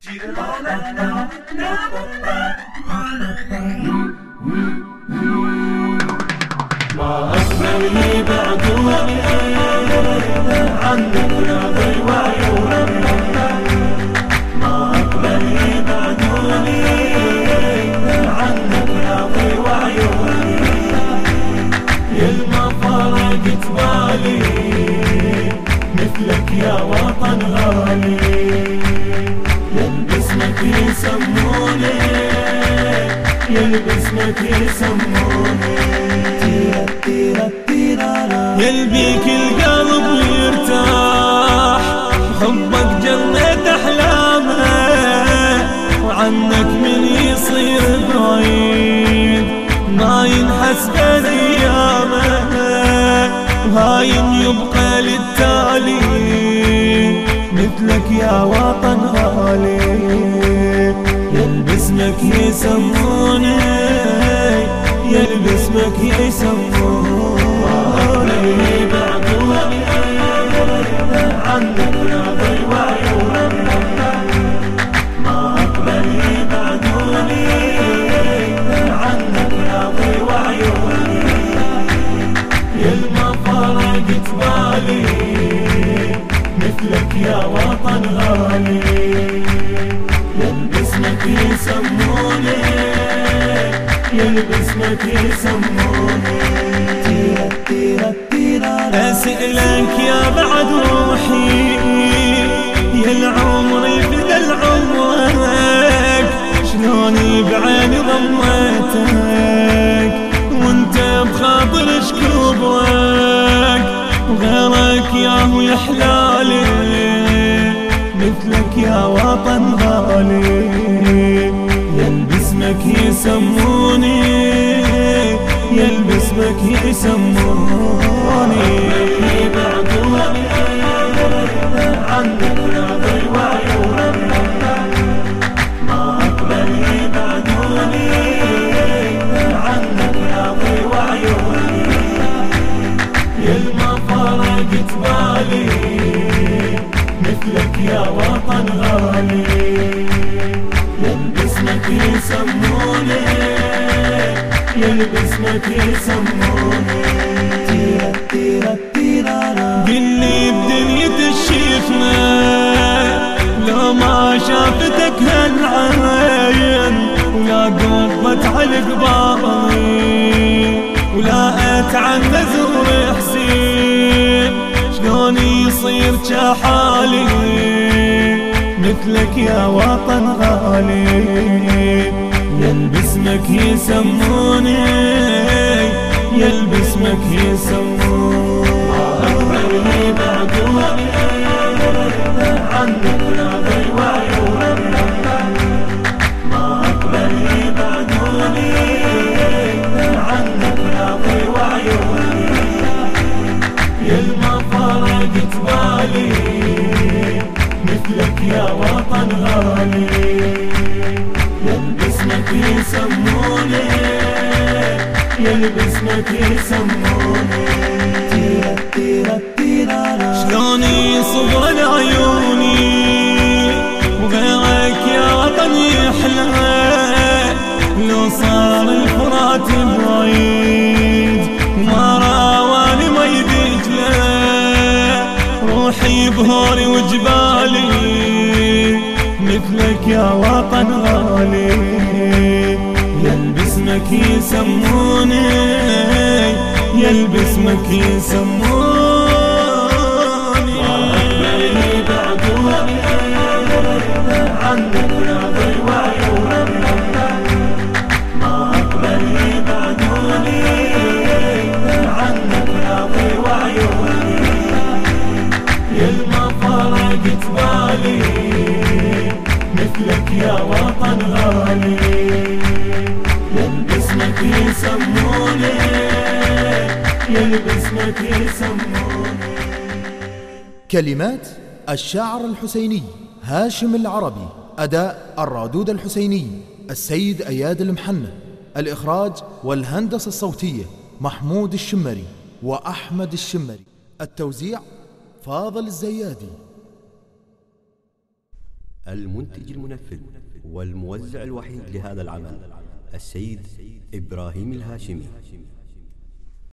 ما أكمل بعدوني عنك راضي وعيوني ما أكمل بعدوني عنك راضي وعيوني يلما فرقت بالي مثلك يا وطن غالي يسموني يلبسمك يسموني يلبيك القلب ويرتاح حبك جنة أحلامه وعنك من يصير بعيد. ما ينحس بين أيامه وهايم يبقى للتالي. مثلك يا وطن يسموني يلبسمك يسموني بعدوني عنك راضي وعيوني ما فرقت بالي مثلك يا وطن غالي يلبسمك يسموني يلبسمك يسموني أسألك يا بعد روحي يا العمر بدل عمرك شلوني بعين ضمتك وأنت بخاطر شكوبك وغيرك ياهو يحلالي مثلك يا وطن غالي يلبسمك يسموني يسموني عنك راضي وعيوني ما أقبل بعدوني عنك بالي مثلك يا وطن غالي. يسموني يلبسمك يسموني قلي بدنيا الشيخنا لو ما شافتك هالعين ولا قبت على قباري ولا اتعنى زور حسين شلون يصير جحالي مثلك يا وطن غالي يلبسمك يسموني يلبسمك يسموني أكبرني بعدوني عنك وعيوني ما عنك وعيوني مثلك يا وطن غالي. يسموني. يلبسمك يسموني شلوني صبر عيوني وغيرك يا وطن يحلى. لو صار الفرات بعيد وما راواني ما يدجله روحي بهوري وجبالي مثلك يا وطن غالي. يلبسمك يسموني يلبسمك يسموني أقبلني بعدوني عنك ما عنك فرقت بالي مثلك يا وطن غالي كلمات الشاعر الحسيني هاشم العربي أداء الرادود الحسيني السيد أياد المحنة الإخراج والهندسة الصوتية محمود الشمري وأحمد الشمري التوزيع فاضل الزيادي. المنتج المنفذ والموزع الوحيد لهذا العمل السيد إبراهيم الهاشمي.